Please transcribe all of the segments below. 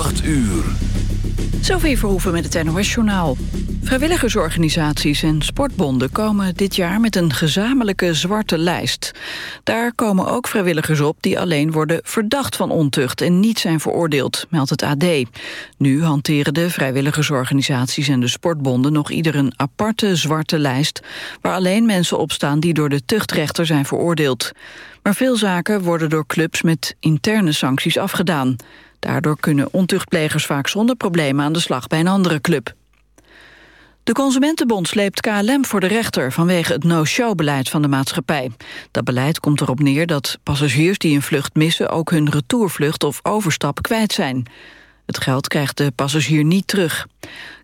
8 uur. Sophie Verhoeven met het NOS-journaal. Vrijwilligersorganisaties en sportbonden komen dit jaar met een gezamenlijke zwarte lijst. Daar komen ook vrijwilligers op die alleen worden verdacht van ontucht en niet zijn veroordeeld, meldt het AD. Nu hanteren de vrijwilligersorganisaties en de sportbonden nog ieder een aparte zwarte lijst, waar alleen mensen op staan die door de tuchtrechter zijn veroordeeld. Maar veel zaken worden door clubs met interne sancties afgedaan. Daardoor kunnen ontuchtplegers vaak zonder problemen aan de slag bij een andere club. De Consumentenbond sleept KLM voor de rechter vanwege het no-show-beleid van de maatschappij. Dat beleid komt erop neer dat passagiers die een vlucht missen ook hun retourvlucht of overstap kwijt zijn. Het geld krijgt de passagier niet terug.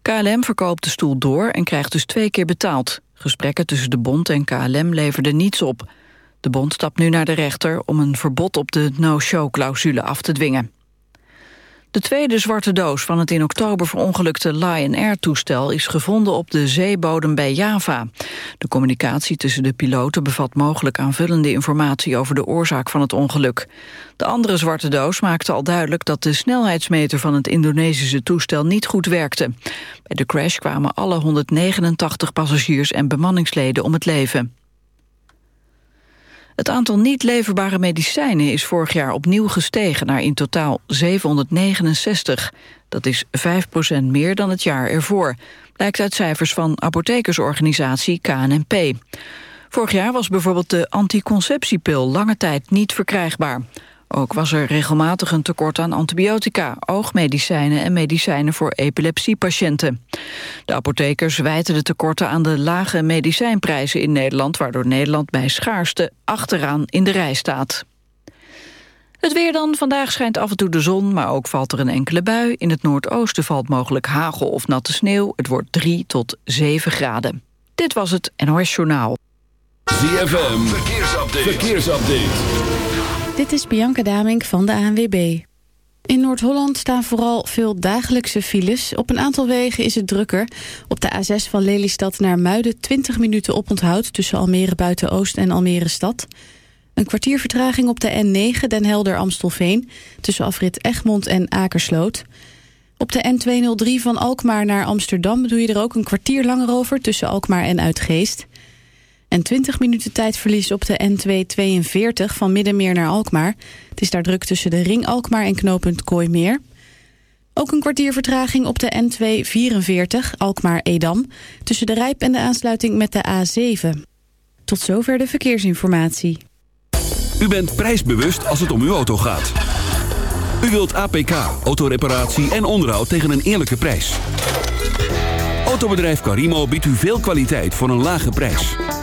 KLM verkoopt de stoel door en krijgt dus twee keer betaald. Gesprekken tussen de bond en KLM leverden niets op. De bond stapt nu naar de rechter om een verbod op de no-show-clausule af te dwingen. De tweede zwarte doos van het in oktober verongelukte Lion Air-toestel... is gevonden op de zeebodem bij Java. De communicatie tussen de piloten bevat mogelijk aanvullende informatie... over de oorzaak van het ongeluk. De andere zwarte doos maakte al duidelijk dat de snelheidsmeter... van het Indonesische toestel niet goed werkte. Bij de crash kwamen alle 189 passagiers en bemanningsleden om het leven. Het aantal niet leverbare medicijnen is vorig jaar opnieuw gestegen naar in totaal 769. Dat is 5% meer dan het jaar ervoor, blijkt uit cijfers van apothekersorganisatie KNNP. Vorig jaar was bijvoorbeeld de anticonceptiepil lange tijd niet verkrijgbaar. Ook was er regelmatig een tekort aan antibiotica, oogmedicijnen en medicijnen voor epilepsiepatiënten. De apothekers wijten de tekorten aan de lage medicijnprijzen in Nederland, waardoor Nederland bij schaarste achteraan in de rij staat. Het weer dan. Vandaag schijnt af en toe de zon, maar ook valt er een enkele bui. In het noordoosten valt mogelijk hagel of natte sneeuw. Het wordt 3 tot 7 graden. Dit was het NOS Journaal. ZFM, verkeersupdate. verkeersupdate. Dit is Bianca Damink van de ANWB. In Noord-Holland staan vooral veel dagelijkse files. Op een aantal wegen is het drukker. Op de A6 van Lelystad naar Muiden 20 minuten oponthoud... tussen Almere Buiten-Oost en Almere Stad. Een kwartier vertraging op de N9 Den Helder-Amstelveen... tussen afrit Egmond en Akersloot. Op de N203 van Alkmaar naar Amsterdam doe je er ook een kwartier langer over... tussen Alkmaar en Uitgeest... En 20 minuten tijdverlies op de N242 van Middenmeer naar Alkmaar. Het is daar druk tussen de Ring Alkmaar en knooppunt Kooimeer. Ook een kwartier vertraging op de N244 Alkmaar-Edam... tussen de Rijp en de aansluiting met de A7. Tot zover de verkeersinformatie. U bent prijsbewust als het om uw auto gaat. U wilt APK, autoreparatie en onderhoud tegen een eerlijke prijs. Autobedrijf Carimo biedt u veel kwaliteit voor een lage prijs.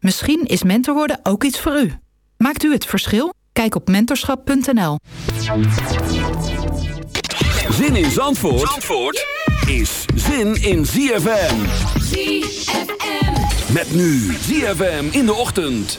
Misschien is mentor worden ook iets voor u. Maakt u het verschil? Kijk op mentorschap.nl. Zin in Zandvoort, Zandvoort is zin in ZFM. ZFM. Met nu ZFM in de ochtend.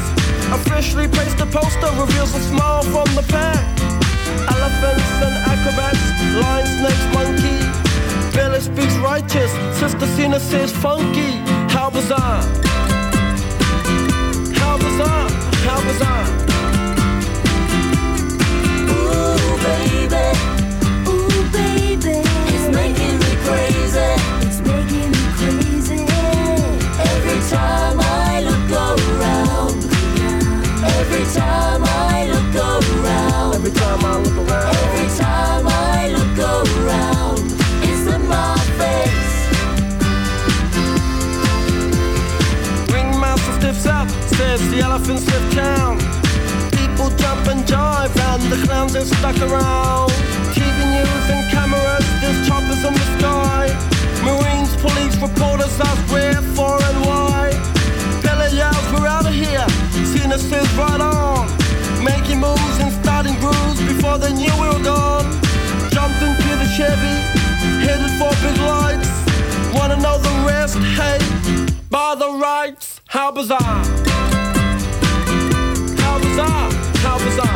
Officially placed a poster reveals a smile from the pack. Elephants and acrobats, lion, snakes, monkey. Billy speaks righteous, Sister Cena says funky. How bizarre! How bizarre! How bizarre! Ooh, baby. Ooh, baby. Time I look around. Every time I look around. Every time I look around. It's in my face. Ringmaster stiffs up, says the elephant sniff town. People jump and jive, and the clowns are stuck around. TV news and cameras, there's choppers in the sky. Marines, police, reporters ask where, for, and why. Billy yells, we're out of here. Says, right on. Making moves and starting grooves before they knew we were gone. Jumped into the Chevy, headed for big lights. Wanna know the rest? Hey, by the rights, how bizarre! How bizarre! How bizarre!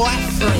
boyfriend.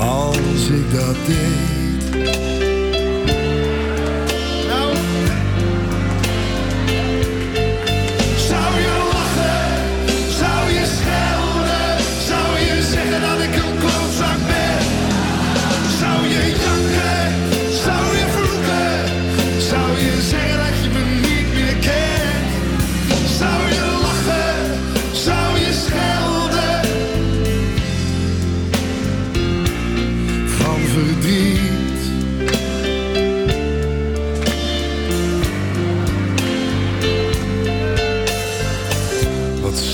als ik dat deed.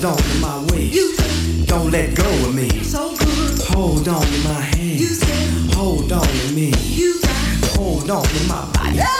Hold on to my waist. Don't let go of me. Hold on to my hand. Hold on to me. Hold on to my body.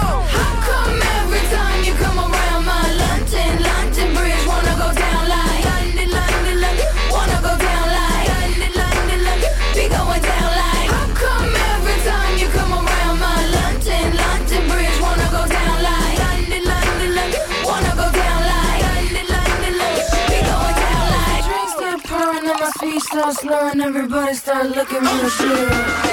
Start slowing, everybody start looking real good.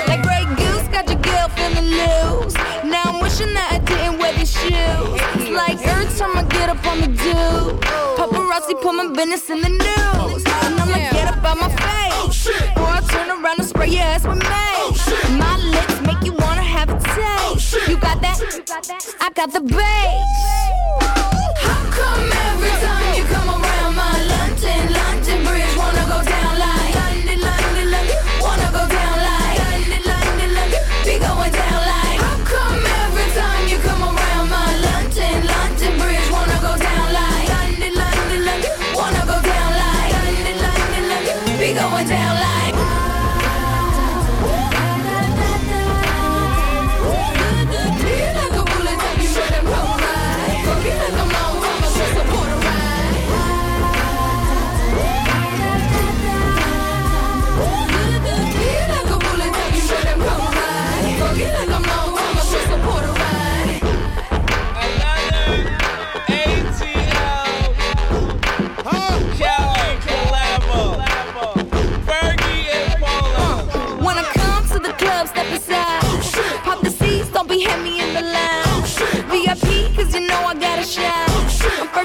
Like Grey Goose got your girl feeling loose. Now I'm wishing that I didn't wear these shoes. It's like every time I get up on the do. Paparazzi put my business in the news. And I'ma get up out my face. Oh, or I turn around and spray your ass with mace. Oh, my lips make you wanna have a taste. Oh, you got that? I got the bass.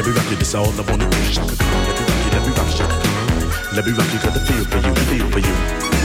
Let me rock you, that's all I wanna do. Let me rock you, let me rock you. Let me rock you, got the feel for you, feel for you.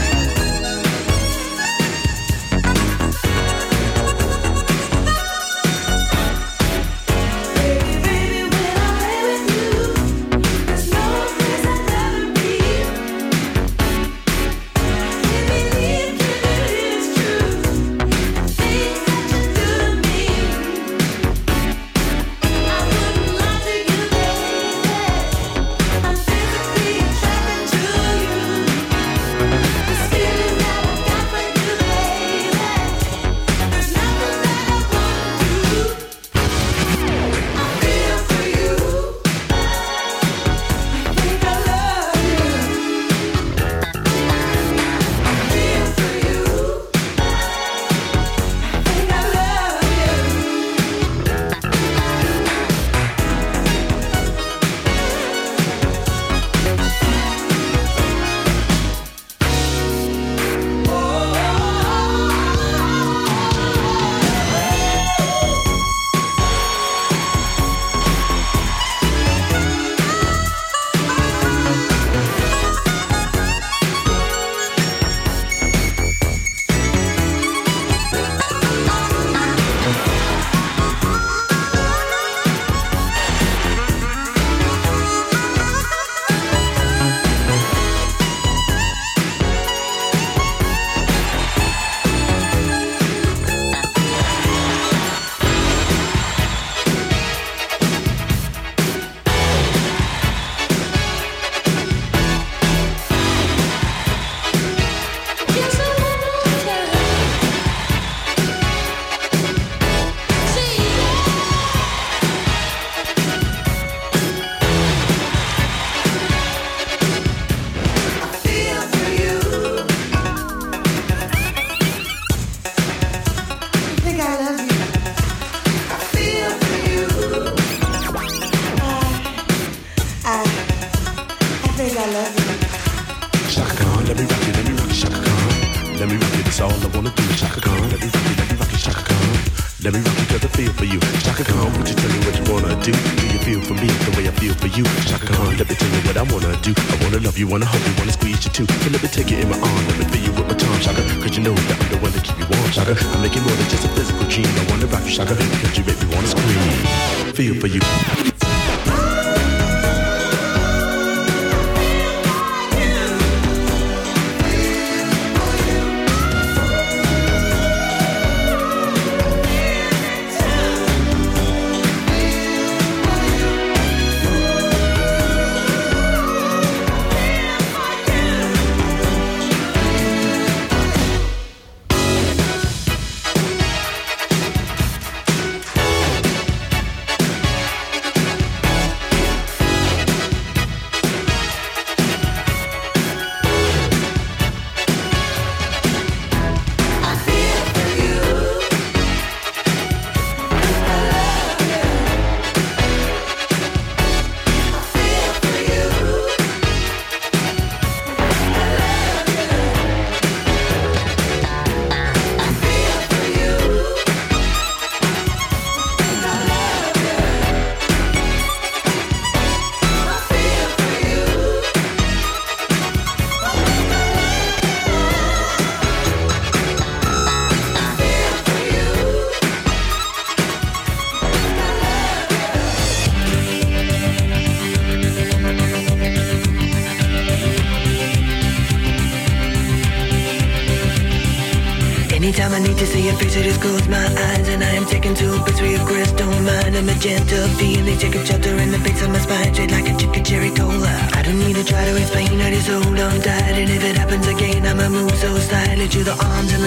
to the arms and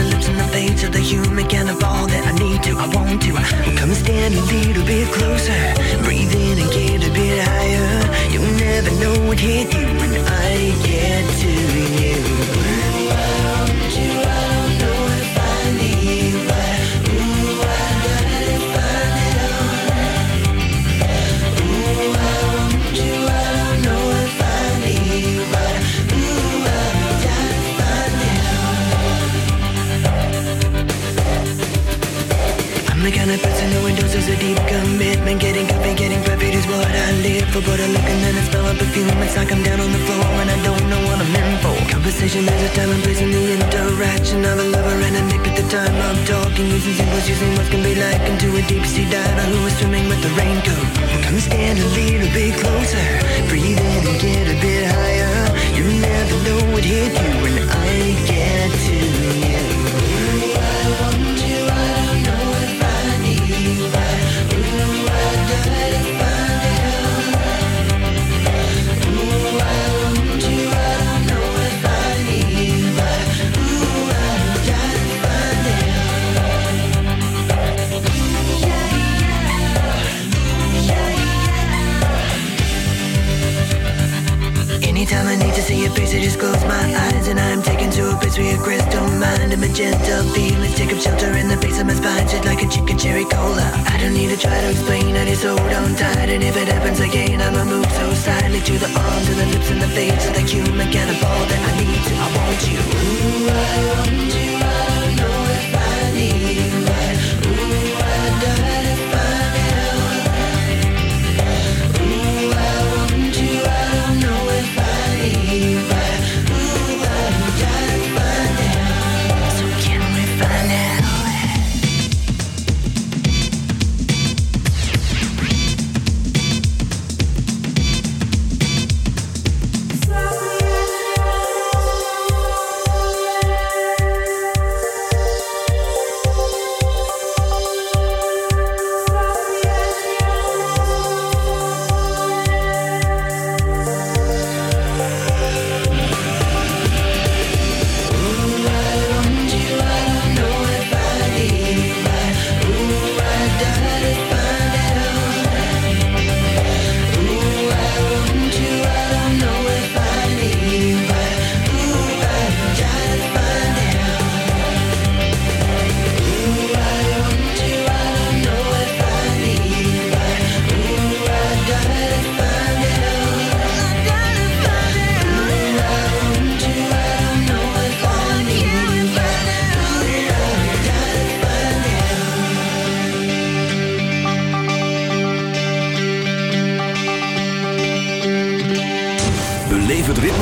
in the face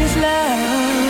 is love.